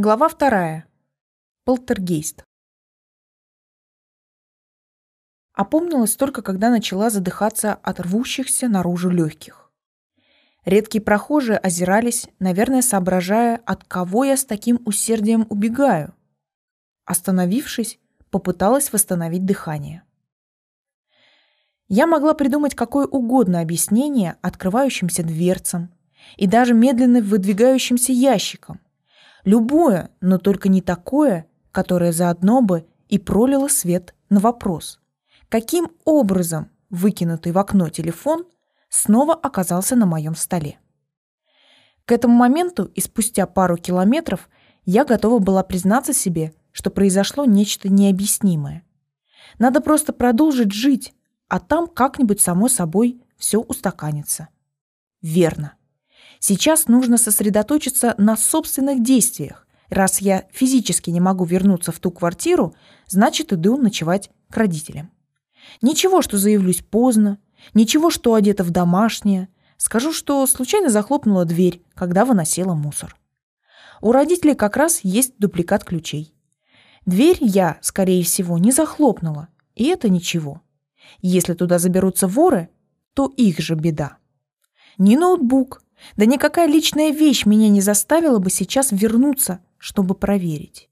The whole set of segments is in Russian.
Глава вторая. Полтергейст. Опомнилась только, когда начала задыхаться от рвущихся наружу легких. Редкие прохожие озирались, наверное, соображая, от кого я с таким усердием убегаю. Остановившись, попыталась восстановить дыхание. Я могла придумать какое угодно объяснение открывающимся дверцам и даже медленно выдвигающимся ящикам, Любое, но только не такое, которое заодно бы и пролило свет на вопрос. Каким образом выкинутый в окно телефон снова оказался на моем столе? К этому моменту и спустя пару километров я готова была признаться себе, что произошло нечто необъяснимое. Надо просто продолжить жить, а там как-нибудь само собой все устаканится. Верно. Сейчас нужно сосредоточиться на собственных действиях. Раз я физически не могу вернуться в ту квартиру, значит, иду ночевать к родителям. Ничего, что заявлюсь поздно, ничего, что одета в домашнее. Скажу, что случайно захлопнула дверь, когда выносила мусор. У родителей как раз есть дупликат ключей. Дверь я, скорее всего, не захлопнула, и это ничего. Если туда заберутся воры, то их же беда. Ни ноутбук, да никакая личная вещь меня не заставила бы сейчас вернуться, чтобы проверить.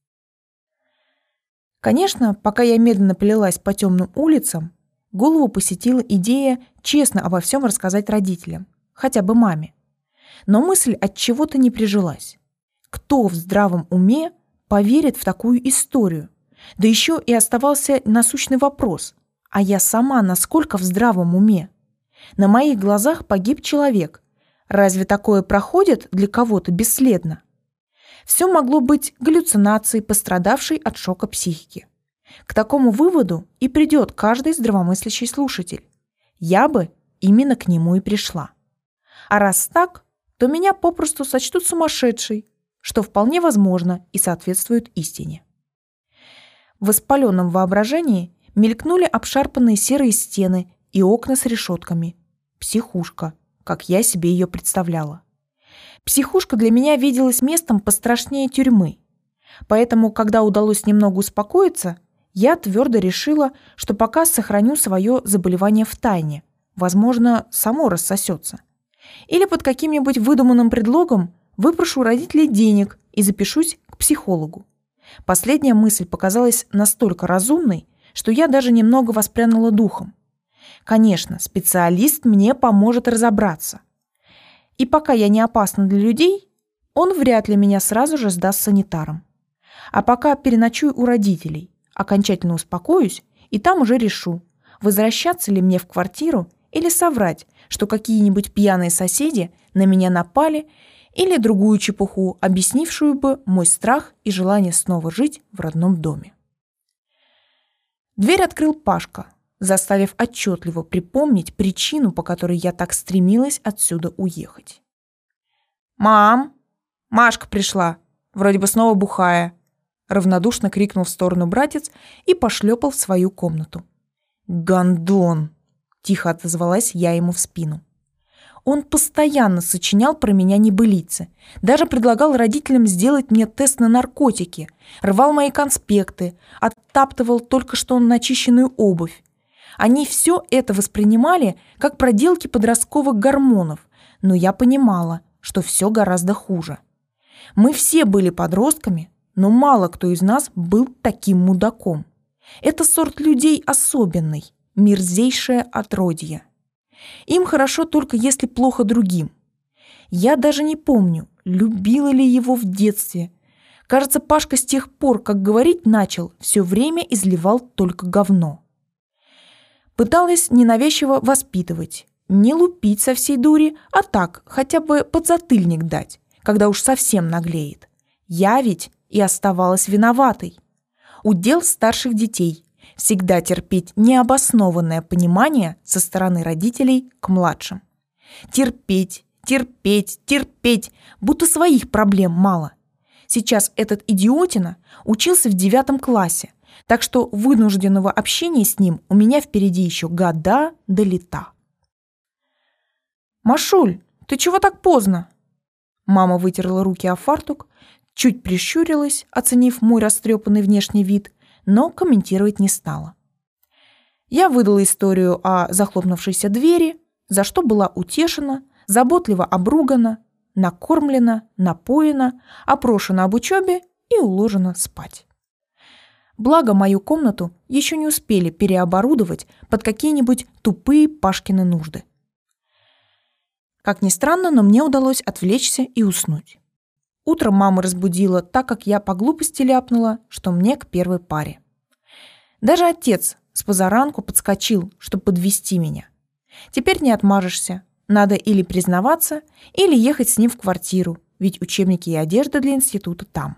Конечно, пока я медленно плелась по темным улицам, голову посетила идея честно обо всем рассказать родителям, хотя бы маме. Но мысль от чего-то не прижилась. Кто в здравом уме поверит в такую историю? Да еще и оставался насущный вопрос. А я сама насколько в здравом уме? На моих глазах погиб человек, Разве такое проходит для кого-то бесследно? Все могло быть галлюцинацией, пострадавшей от шока психики. К такому выводу и придет каждый здравомыслящий слушатель. Я бы именно к нему и пришла. А раз так, то меня попросту сочтут сумасшедшей, что вполне возможно и соответствует истине. В воспаленном воображении мелькнули обшарпанные серые стены и окна с решетками. Психушка – как я себе ее представляла. Психушка для меня виделась местом пострашнее тюрьмы. Поэтому, когда удалось немного успокоиться, я твердо решила, что пока сохраню свое заболевание в тайне. Возможно, само рассосется. Или под каким-нибудь выдуманным предлогом выпрошу родителей денег и запишусь к психологу. Последняя мысль показалась настолько разумной, что я даже немного воспрянула духом. Конечно, специалист мне поможет разобраться. И пока я не опасна для людей, он вряд ли меня сразу же сдаст санитарам. А пока переночую у родителей, окончательно успокоюсь и там уже решу, возвращаться ли мне в квартиру или соврать, что какие-нибудь пьяные соседи на меня напали или другую чепуху, объяснившую бы мой страх и желание снова жить в родном доме. Дверь открыл Пашка, заставив отчетливо припомнить причину, по которой я так стремилась отсюда уехать. «Мам! Машка пришла! Вроде бы снова бухая!» Равнодушно крикнул в сторону братец и пошлепал в свою комнату. «Гондон!» – тихо отозвалась я ему в спину. Он постоянно сочинял про меня небылицы. Даже предлагал родителям сделать мне тест на наркотики, рвал мои конспекты, оттаптывал только что начищенную обувь. Они все это воспринимали как проделки подростковых гормонов, но я понимала, что все гораздо хуже. Мы все были подростками, но мало кто из нас был таким мудаком. Это сорт людей особенный, мерзейшее отродье. Им хорошо только если плохо другим. Я даже не помню, любила ли его в детстве. Кажется, Пашка с тех пор, как говорить начал, все время изливал только говно. Пыталась ненавязчиво воспитывать. Не лупить со всей дури, а так, хотя бы подзатыльник дать, когда уж совсем наглеет. Я ведь и оставалась виноватой. Удел старших детей – всегда терпеть необоснованное понимание со стороны родителей к младшим. Терпеть, терпеть, терпеть, будто своих проблем мало. Сейчас этот идиотина учился в девятом классе, так что вынужденного общения с ним у меня впереди еще года до лета. «Машуль, ты чего так поздно?» Мама вытерла руки о фартук, чуть прищурилась, оценив мой растрепанный внешний вид, но комментировать не стала. Я выдала историю о захлопнувшейся двери, за что была утешена, заботливо обругана, накормлена, напоена, опрошена об учебе и уложена спать. Благо, мою комнату еще не успели переоборудовать под какие-нибудь тупые Пашкины нужды. Как ни странно, но мне удалось отвлечься и уснуть. Утром мама разбудила, так как я по глупости ляпнула, что мне к первой паре. Даже отец с позаранку подскочил, чтобы подвести меня. Теперь не отмажешься. Надо или признаваться, или ехать с ним в квартиру, ведь учебники и одежда для института там.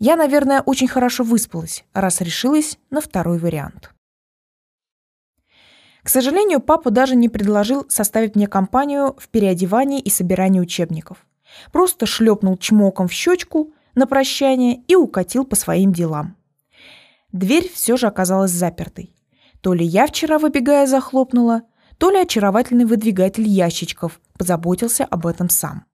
Я, наверное, очень хорошо выспалась, раз решилась на второй вариант. К сожалению, папа даже не предложил составить мне компанию в переодевании и собирании учебников. Просто шлепнул чмоком в щечку на прощание и укатил по своим делам. Дверь все же оказалась запертой. То ли я вчера, выбегая, захлопнула, то ли очаровательный выдвигатель ящичков позаботился об этом сам.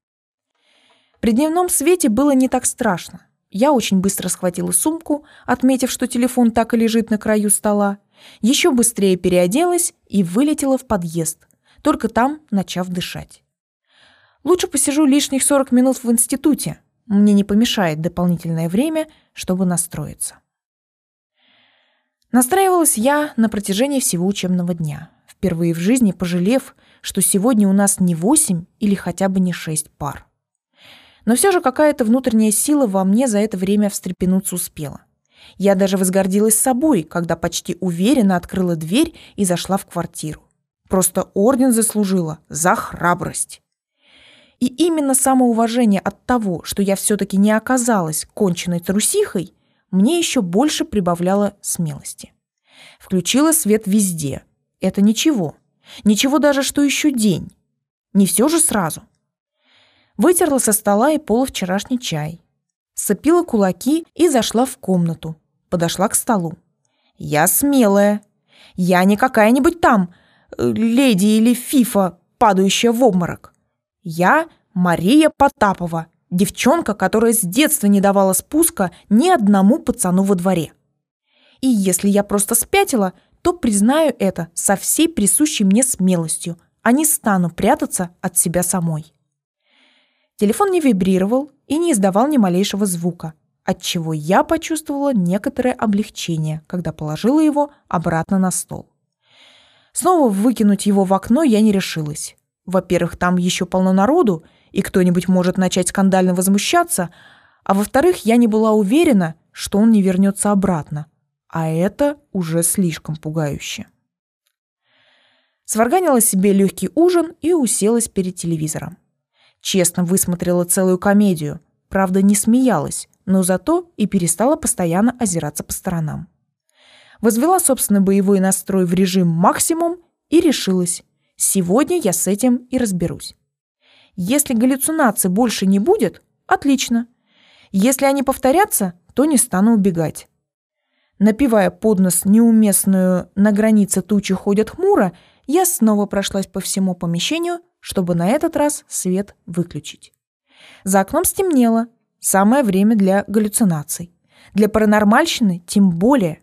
При дневном свете было не так страшно. Я очень быстро схватила сумку, отметив, что телефон так и лежит на краю стола, еще быстрее переоделась и вылетела в подъезд, только там начав дышать. Лучше посижу лишних 40 минут в институте. Мне не помешает дополнительное время, чтобы настроиться. Настраивалась я на протяжении всего учебного дня, впервые в жизни пожалев, что сегодня у нас не 8 или хотя бы не 6 пар. Но все же какая-то внутренняя сила во мне за это время встрепенуться успела. Я даже возгордилась собой, когда почти уверенно открыла дверь и зашла в квартиру. Просто орден заслужила за храбрость. И именно самоуважение от того, что я все-таки не оказалась конченной трусихой, мне еще больше прибавляло смелости. Включила свет везде. Это ничего. Ничего даже, что еще день. Не все же сразу. Вытерла со стола и пола вчерашний чай. Сцепила кулаки и зашла в комнату. Подошла к столу. Я смелая. Я не какая-нибудь там э, леди или фифа, падающая в обморок. Я Мария Потапова, девчонка, которая с детства не давала спуска ни одному пацану во дворе. И если я просто спятила, то признаю это со всей присущей мне смелостью, а не стану прятаться от себя самой. Телефон не вибрировал и не издавал ни малейшего звука, отчего я почувствовала некоторое облегчение, когда положила его обратно на стол. Снова выкинуть его в окно я не решилась. Во-первых, там еще полно народу, и кто-нибудь может начать скандально возмущаться, а во-вторых, я не была уверена, что он не вернется обратно. А это уже слишком пугающе. Сварганила себе легкий ужин и уселась перед телевизором. Честно высмотрела целую комедию. Правда, не смеялась, но зато и перестала постоянно озираться по сторонам. Возвела собственный боевой настрой в режим максимум и решилась. Сегодня я с этим и разберусь. Если галлюцинаций больше не будет, отлично. Если они повторятся, то не стану убегать. Напивая под нос неуместную «на границе тучи ходят хмуро», я снова прошлась по всему помещению чтобы на этот раз свет выключить. За окном стемнело. Самое время для галлюцинаций. Для паранормальщины тем более.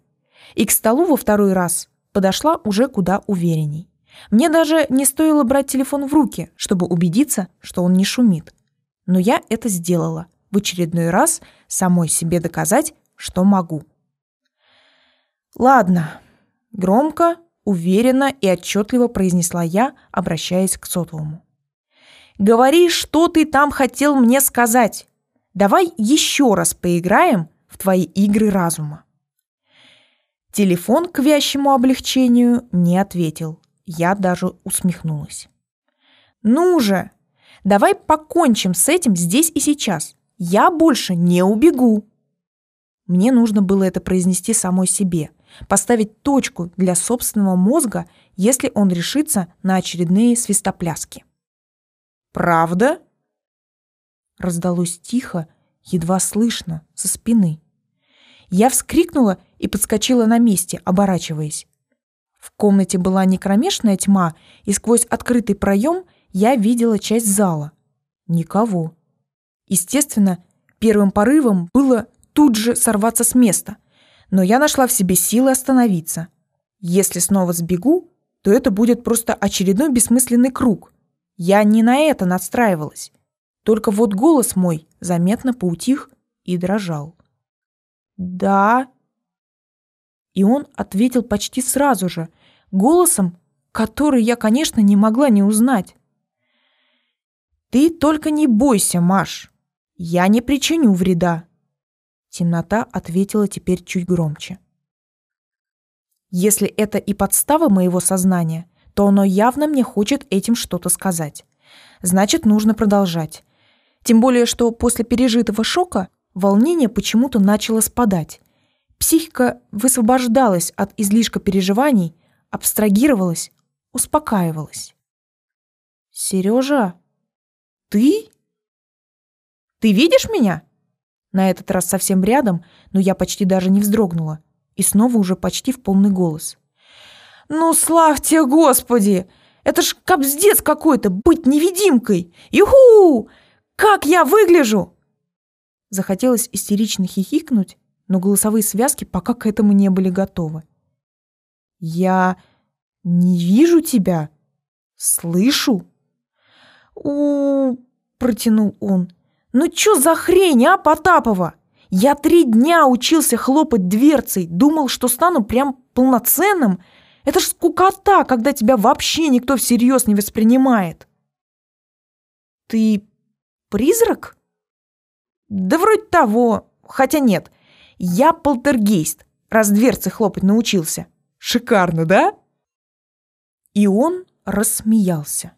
И к столу во второй раз подошла уже куда уверенней. Мне даже не стоило брать телефон в руки, чтобы убедиться, что он не шумит. Но я это сделала. В очередной раз самой себе доказать, что могу. Ладно. Громко, уверенно и отчетливо произнесла я, обращаясь к сотовому. «Говори, что ты там хотел мне сказать. Давай еще раз поиграем в твои игры разума». Телефон к вящему облегчению не ответил. Я даже усмехнулась. «Ну же, давай покончим с этим здесь и сейчас. Я больше не убегу». Мне нужно было это произнести самой себе – поставить точку для собственного мозга, если он решится на очередные свистопляски. «Правда?» Раздалось тихо, едва слышно, со спины. Я вскрикнула и подскочила на месте, оборачиваясь. В комнате была не кромешная тьма, и сквозь открытый проем я видела часть зала. Никого. Естественно, Первым порывом было тут же сорваться с места, но я нашла в себе силы остановиться. Если снова сбегу, то это будет просто очередной бессмысленный круг. Я не на это настраивалась. Только вот голос мой заметно поутих и дрожал. «Да». И он ответил почти сразу же, голосом, который я, конечно, не могла не узнать. «Ты только не бойся, Маш. Я не причиню вреда». Темнота ответила теперь чуть громче. Если это и подстава моего сознания, то оно явно мне хочет этим что-то сказать. Значит, нужно продолжать. Тем более, что после пережитого шока волнение почему-то начало спадать. Психика высвобождалась от излишка переживаний, абстрагировалась, успокаивалась. «Сережа, ты? Ты видишь меня?» На этот раз совсем рядом, но я почти даже не вздрогнула. И снова уже почти в полный голос. «Ну, славьте Господи! Это ж капздец какой-то, быть невидимкой! Юху! Как я выгляжу!» Захотелось истерично хихикнуть, но голосовые связки пока к этому не были готовы. «Я не вижу тебя. Слышу?» «У...» — протянул он. «Ну чё за хрень, а, Потапова? Я три дня учился хлопать дверцей, думал, что стану прям полноценным. Это ж скукота, когда тебя вообще никто всерьез не воспринимает». «Ты призрак?» «Да вроде того. Хотя нет. Я полтергейст, раз дверцы хлопать научился. Шикарно, да?» И он рассмеялся.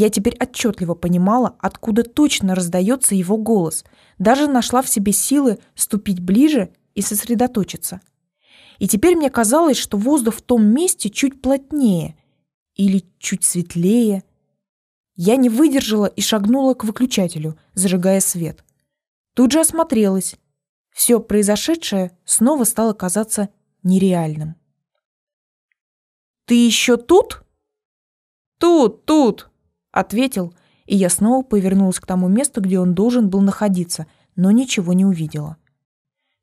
Я теперь отчетливо понимала, откуда точно раздается его голос, даже нашла в себе силы ступить ближе и сосредоточиться. И теперь мне казалось, что воздух в том месте чуть плотнее или чуть светлее. Я не выдержала и шагнула к выключателю, зажигая свет. Тут же осмотрелась. Все произошедшее снова стало казаться нереальным. «Ты еще тут?» «Тут, тут!» — ответил, и я снова повернулась к тому месту, где он должен был находиться, но ничего не увидела.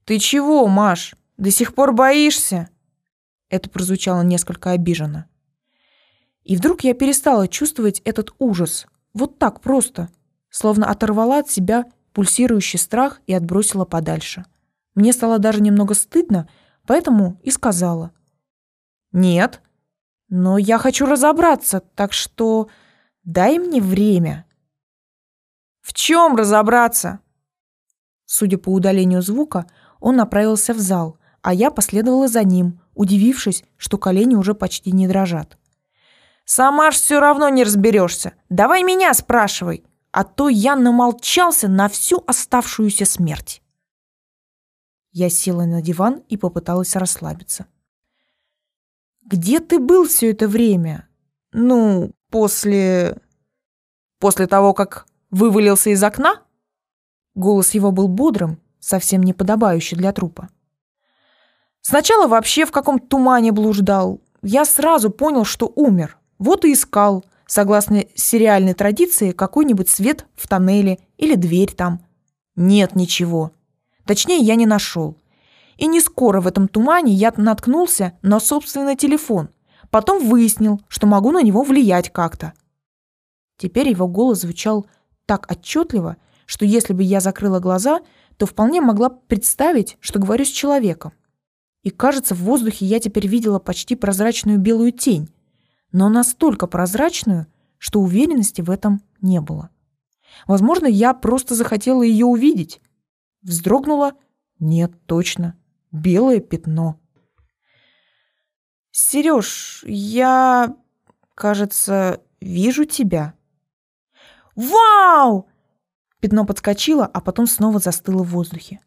«Ты чего, Маш? До сих пор боишься?» Это прозвучало несколько обиженно. И вдруг я перестала чувствовать этот ужас. Вот так просто. Словно оторвала от себя пульсирующий страх и отбросила подальше. Мне стало даже немного стыдно, поэтому и сказала. «Нет, но я хочу разобраться, так что дай мне время. В чем разобраться? Судя по удалению звука, он направился в зал, а я последовала за ним, удивившись, что колени уже почти не дрожат. «Сама ж все равно не разберешься. Давай меня спрашивай, а то я намолчался на всю оставшуюся смерть». Я села на диван и попыталась расслабиться. Где ты был все это время? Ну, после... После того, как вывалился из окна? Голос его был бодрым, совсем не подобающий для трупа. Сначала вообще в каком-то тумане блуждал. Я сразу понял, что умер. Вот и искал, согласно сериальной традиции, какой-нибудь свет в тоннеле или дверь там. Нет ничего. Точнее, я не нашел. И не скоро в этом тумане я наткнулся на собственный телефон. Потом выяснил, что могу на него влиять как-то. Теперь его голос звучал так отчетливо, что если бы я закрыла глаза, то вполне могла представить, что говорю с человеком. И кажется, в воздухе я теперь видела почти прозрачную белую тень, но настолько прозрачную, что уверенности в этом не было. Возможно, я просто захотела ее увидеть. Вздрогнула? Нет, точно белое пятно. «Сереж, я, кажется, вижу тебя». «Вау!» Пятно подскочило, а потом снова застыло в воздухе.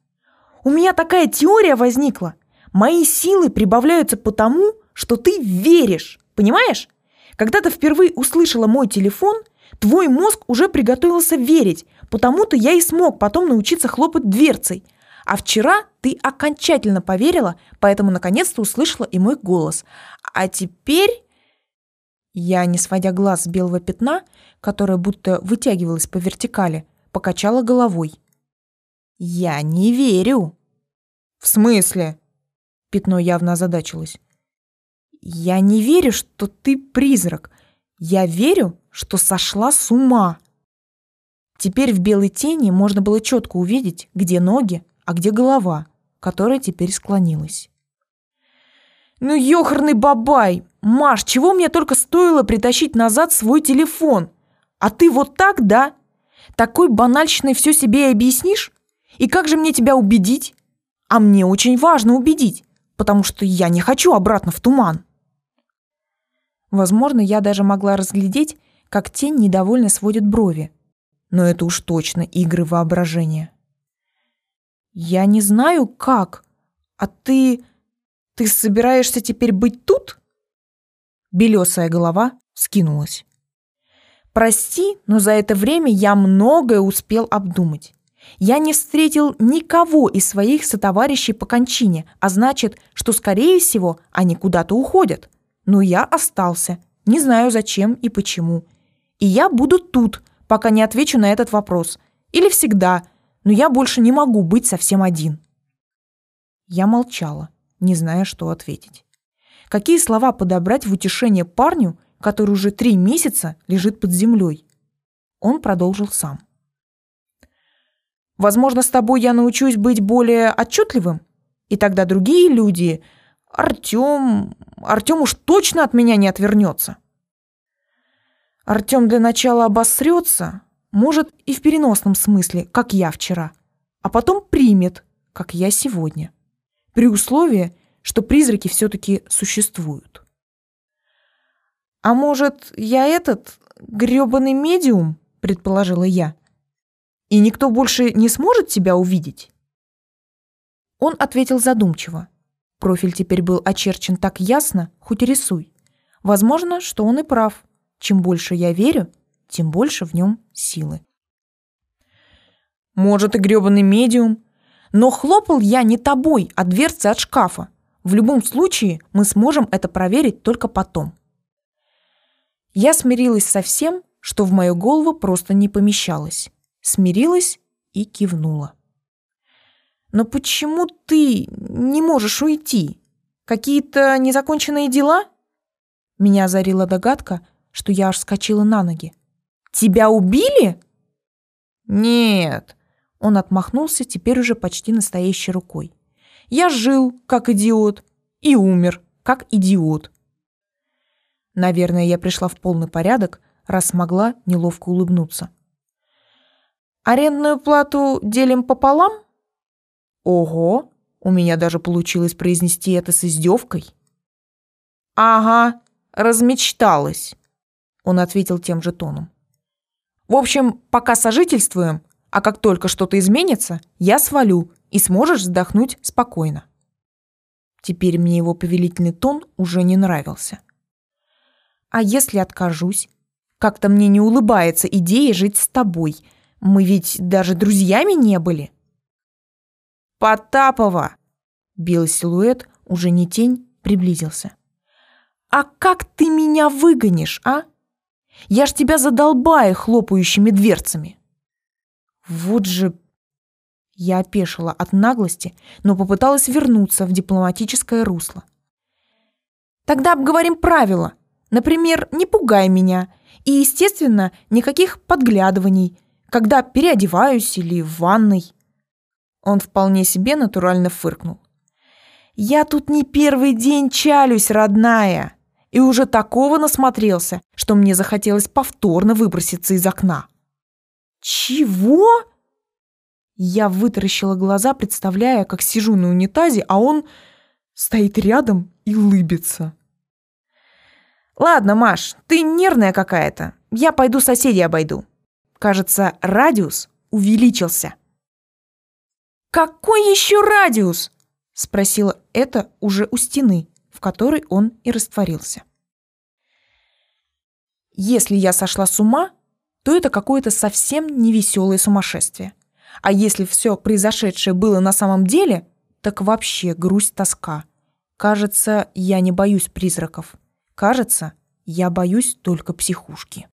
«У меня такая теория возникла. Мои силы прибавляются потому, что ты веришь. Понимаешь? Когда ты впервые услышала мой телефон, твой мозг уже приготовился верить, потому-то я и смог потом научиться хлопать дверцей – а вчера ты окончательно поверила, поэтому наконец-то услышала и мой голос. А теперь...» Я, не сводя глаз с белого пятна, которое будто вытягивалось по вертикали, покачала головой. Я не верю. В смысле? Пятно явно озадачилось. Я не верю, что ты призрак. Я верю, что сошла с ума. Теперь в белой тени можно было четко увидеть, где ноги, а где голова, которая теперь склонилась. «Ну, ёхарный бабай! Маш, чего мне только стоило притащить назад свой телефон? А ты вот так, да? Такой банальщиной все себе и объяснишь? И как же мне тебя убедить? А мне очень важно убедить, потому что я не хочу обратно в туман». Возможно, я даже могла разглядеть, как тень недовольно сводит брови. Но это уж точно игры воображения. «Я не знаю, как. А ты... ты собираешься теперь быть тут?» Белесая голова скинулась. «Прости, но за это время я многое успел обдумать. Я не встретил никого из своих сотоварищей по кончине, а значит, что, скорее всего, они куда-то уходят. Но я остался, не знаю зачем и почему. И я буду тут, пока не отвечу на этот вопрос. Или всегда, но я больше не могу быть совсем один. Я молчала, не зная, что ответить. Какие слова подобрать в утешение парню, который уже три месяца лежит под землей? Он продолжил сам. Возможно, с тобой я научусь быть более отчетливым, и тогда другие люди... Артем... Артем уж точно от меня не отвернется. Артем для начала обосрется, может и в переносном смысле, как я вчера, а потом примет, как я сегодня, при условии, что призраки все-таки существуют. «А может, я этот грёбаный медиум?» – предположила я. «И никто больше не сможет тебя увидеть?» Он ответил задумчиво. Профиль теперь был очерчен так ясно, хоть и рисуй. Возможно, что он и прав. Чем больше я верю, тем больше в нем силы. Может, и грёбаный медиум. Но хлопал я не тобой, а дверцы от шкафа. В любом случае, мы сможем это проверить только потом. Я смирилась со всем, что в мою голову просто не помещалось. Смирилась и кивнула. «Но почему ты не можешь уйти? Какие-то незаконченные дела?» Меня озарила догадка, что я аж скочила на ноги. «Тебя убили?» «Нет», — он отмахнулся теперь уже почти настоящей рукой. «Я жил, как идиот, и умер, как идиот». Наверное, я пришла в полный порядок, раз смогла неловко улыбнуться. «Арендную плату делим пополам?» «Ого!» У меня даже получилось произнести это с издевкой. «Ага, размечталась», — он ответил тем же тоном. В общем, пока сожительствуем, а как только что-то изменится, я свалю, и сможешь вздохнуть спокойно. Теперь мне его повелительный тон уже не нравился. А если откажусь? Как-то мне не улыбается идея жить с тобой. Мы ведь даже друзьями не были. Потапова! Белый силуэт, уже не тень, приблизился. А как ты меня выгонишь, а? Я ж тебя задолбаю хлопающими дверцами. Вот же... Я опешила от наглости, но попыталась вернуться в дипломатическое русло. Тогда обговорим правила. Например, не пугай меня. И, естественно, никаких подглядываний, когда переодеваюсь или в ванной. Он вполне себе натурально фыркнул. «Я тут не первый день чалюсь, родная!» И уже такого насмотрелся, что мне захотелось повторно выброситься из окна. «Чего?» Я вытаращила глаза, представляя, как сижу на унитазе, а он стоит рядом и улыбится. «Ладно, Маш, ты нервная какая-то. Я пойду соседей обойду. Кажется, радиус увеличился». «Какой еще радиус?» — спросила это уже у стены, в которой он и растворился. Если я сошла с ума, то это какое-то совсем невеселое сумасшествие. А если все произошедшее было на самом деле, так вообще грусть-тоска. Кажется, я не боюсь призраков. Кажется, я боюсь только психушки.